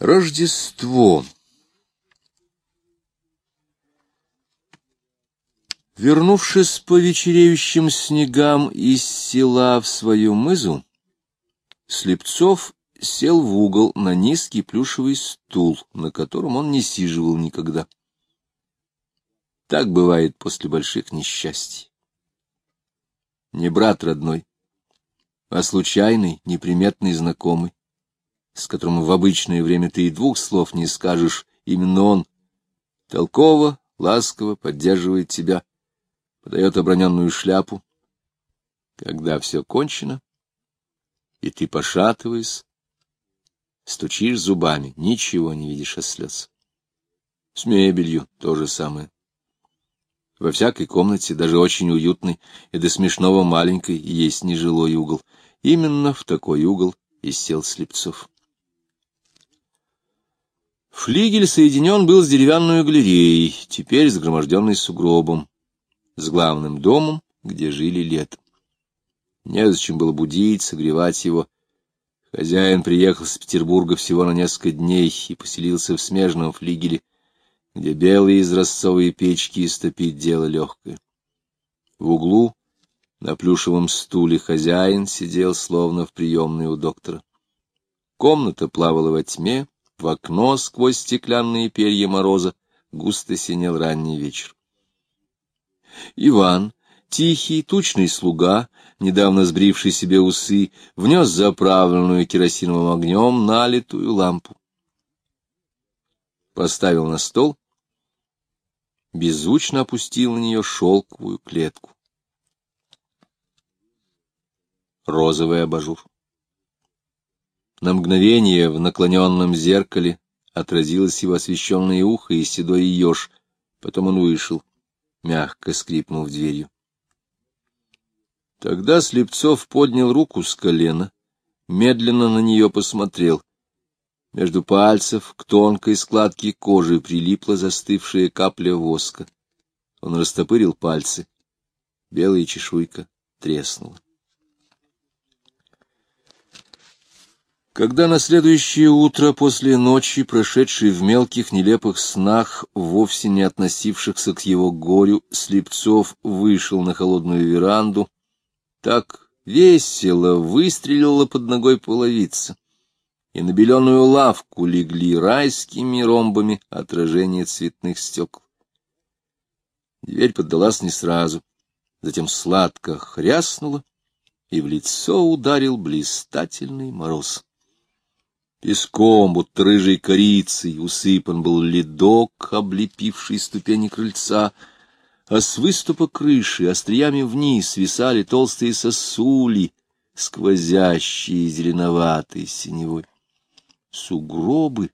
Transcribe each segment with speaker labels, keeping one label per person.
Speaker 1: Рождество. Вернувшись по вечереющим снегам из села в свою мызу, Слепцов сел в угол на низкий плюшевый стул, на котором он не сиживал никогда. Так бывает после больших несчастий. Не брат родной, а случайный, неприметный знакомый, с которым в обычное время ты и двух слов не скажешь, именно он толково, ласково поддерживает тебя, подает оброненную шляпу. Когда все кончено, и ты, пошатываясь, стучишь зубами, ничего не видишь от слез. С мебелью то же самое. Во всякой комнате, даже очень уютной и до смешного маленькой, есть нежилой угол. Именно в такой угол и сел Слепцов. Флигель соединен был с деревянной галереей, теперь загроможденной сугробом, с главным домом, где жили летом. Незачем было будить, согревать его. Хозяин приехал с Петербурга всего на несколько дней и поселился в смежном флигеле, где белые изразцовые печки истопить дело легкое. В углу на плюшевом стуле хозяин сидел, словно в приемной у доктора. Комната плавала во тьме, в окно сквозь стеклянные перья мороза густо синел ранний вечер. Иван, тихий, тучный слуга, недавно сбривший себе усы, внес заправленную керосиновым огнем налитую лампу. Поставил на стол, беззвучно опустил на нее шелковую клетку. Розовый абажур. На мгновение в наклоненном зеркале отразилось его освещенное ухо и седой еж. Потом он вышел, мягко скрипнув дверью. Тогда Слепцов поднял руку с колена, медленно на нее посмотрел. Между пальцев к тонкой складке кожи прилипла застывшая капля воска. Он растопырил пальцы. Белая чешуйка треснула. Когда на следующее утро после ночи, прошедшей в мелких нелепых снах, вовсе не относившихся к его горю, Слепцов вышел на холодную веранду, так весело выстрелила под ногой половица, и на беленую лавку легли райскими ромбами отражения цветных стекол. Дверь поддалась не сразу, затем сладко хряснула, и в лицо ударил блистательный мороз. Песком, будто рыжей корицей, усыпан был ледок, облепивший ступени крыльца, а с выступа крыши остриями вниз свисали толстые сосули, сквозящие зеленоватой синевой. Сугробы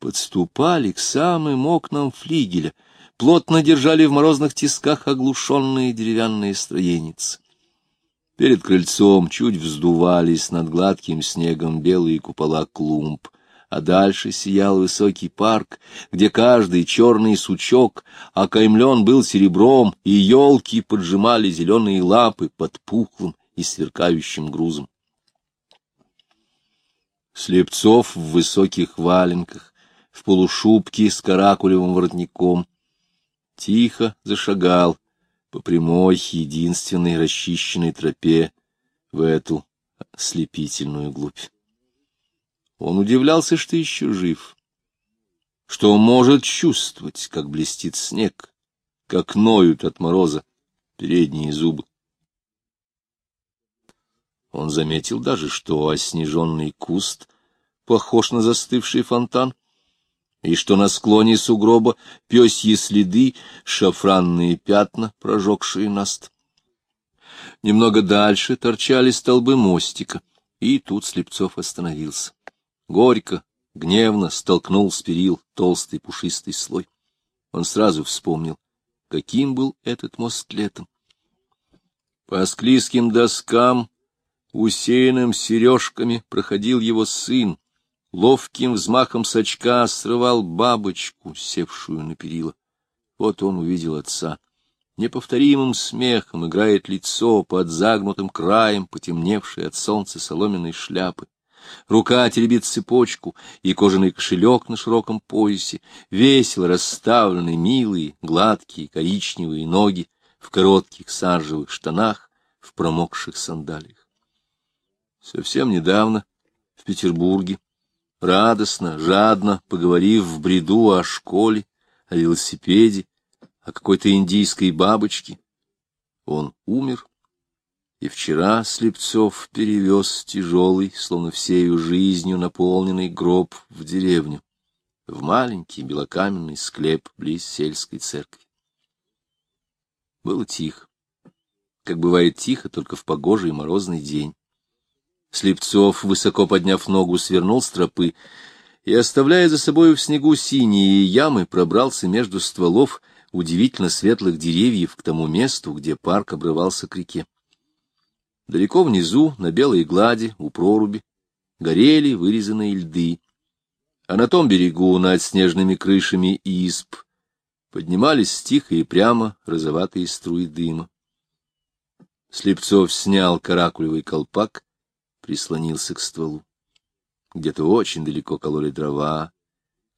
Speaker 1: подступали к самым окнам флигеля, плотно держали в морозных тисках оглушенные деревянные строеницы. Перед крыльцом чуть вздувались над гладким снегом белые купола клумб, а дальше сиял высокий парк, где каждый черный сучок окаймлен был серебром, и елки поджимали зеленые лапы под пухлым и сверкающим грузом. Слепцов в высоких валенках, в полушубке с каракулевым воротником, тихо зашагал по прямой, единственной расчищенной тропе в эту слепительную глубь. Он удивлялся, что еще жив, что может чувствовать, как блестит снег, как ноют от мороза передние зубы. Он заметил даже, что оснеженный куст похож на застывший фонтан, и что на склоне сугроба пёсьи следы, шафранные пятна, прожегшие наст. Немного дальше торчали столбы мостика, и тут Слепцов остановился. Горько, гневно столкнул с перил толстый пушистый слой. Он сразу вспомнил, каким был этот мост летом. По склизким доскам, усеянным сережками, проходил его сын, ловким взмахом сачка срывал бабочку, севшую на перила. Вот он увидел отца. Неповторимым смехом играет лицо под загнутым краем, потемневшей от солнца соломенной шляпы. рука теребит цепочку и кожаный кошелек на широком поясе, весело расставлены милые, гладкие, коричневые ноги в коротких саржевых штанах, в промокших сандалиях. Совсем недавно в Петербурге, радостно, жадно поговорив в бреду о школе, о велосипеде, о какой-то индийской бабочке, он умер и вчера Слепцов перевез тяжелый, словно всею жизнью наполненный гроб в деревню, в маленький белокаменный склеп близ сельской церкви. Было тихо, как бывает тихо только в погожий морозный день. Слепцов, высоко подняв ногу, свернул с тропы и, оставляя за собой в снегу синие ямы, пробрался между стволов удивительно светлых деревьев к тому месту, где парк обрывался к реке. Далеко внизу, на белой глади, у проруби, горели вырезанные льды, а на том берегу, над снежными крышами исп, поднимались тихо и прямо розоватые струи дыма. Слепцов снял каракулевый колпак, прислонился к стволу. Где-то очень далеко кололи дрова,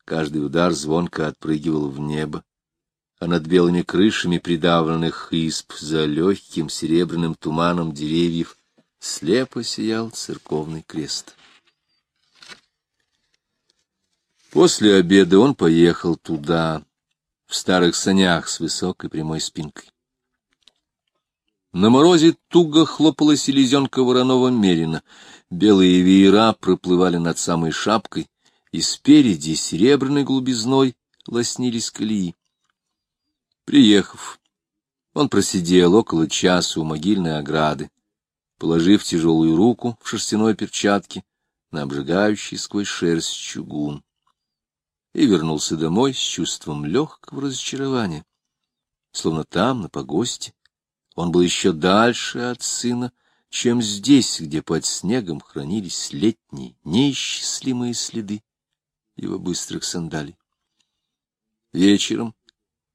Speaker 1: каждый удар звонко отпрыгивал в небо а над белыми крышами придавленных изб за легким серебряным туманом деревьев слепо сиял церковный крест. После обеда он поехал туда, в старых санях с высокой прямой спинкой. На морозе туго хлопала селезенка вороного мерина, белые веера проплывали над самой шапкой, и спереди серебряной глубизной лоснились колеи. Приехав, он просидел около часа у могильной ограды, положив тяжелую руку в шерстяной перчатке на обжигающий сквозь шерсть чугун, и вернулся домой с чувством легкого разочарования, словно там, на погосте, он был еще дальше от сына, чем здесь, где под снегом хранились летние, неисчислимые следы его быстрых сандалий. Вечером,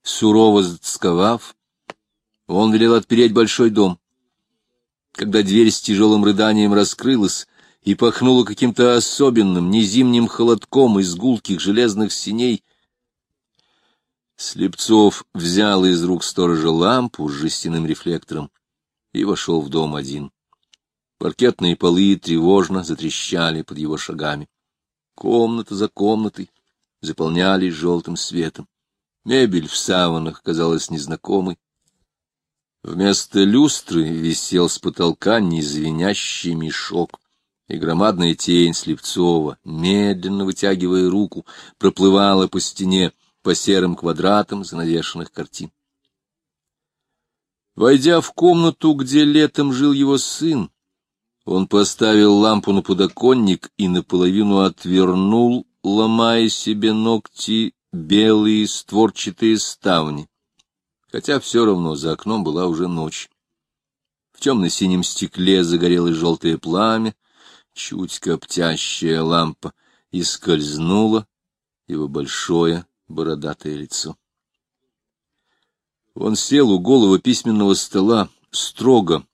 Speaker 1: сурово затасковав, он велел отпереть большой дом. Когда дверь с тяжелым рыданием раскрылась и пахнула каким-то особенным, незимним холодком из гулких железных синей, Слепцов взял из рук сторожа лампу с жестяным рефлектором и вошел в дом один. Паркетные полы тревожно затрещали под его шагами. Комната за комнатой заполнялись желтым светом. Мебель в саванах казалась незнакомой. Вместо люстры висел с потолка незвенящий мешок, и громадная тень Слепцова, медленно вытягивая руку, проплывала по стене, по серым квадратам занавешенных картин. Войдя в комнату, где летом жил его сын, он поставил лампу на подоконник и наполовину отвернул, ломая себе ногти белые створчатые ставни, хотя все равно за окном была уже ночь. В темно-синем стекле загорелось желтое пламя, чуть коптящая лампа, и скользнуло его большое бородатое лицо. Он сел у голого письменного стола, строго,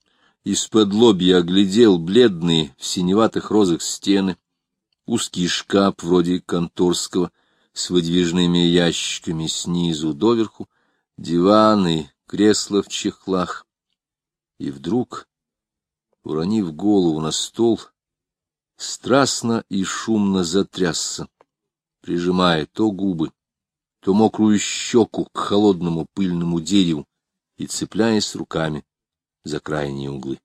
Speaker 1: из-под лобья оглядел бледные в синеватых розах стены, узкий шкаф вроде конторского, с выдвижными ящиками снизу доверху, диваны, кресла в чехлах. И вдруг, уронив голову на стол, страстно и шумно затрясся, прижимая то губы, то мокрую щеку к холодному пыльному дереву и цепляясь руками за крайние углы.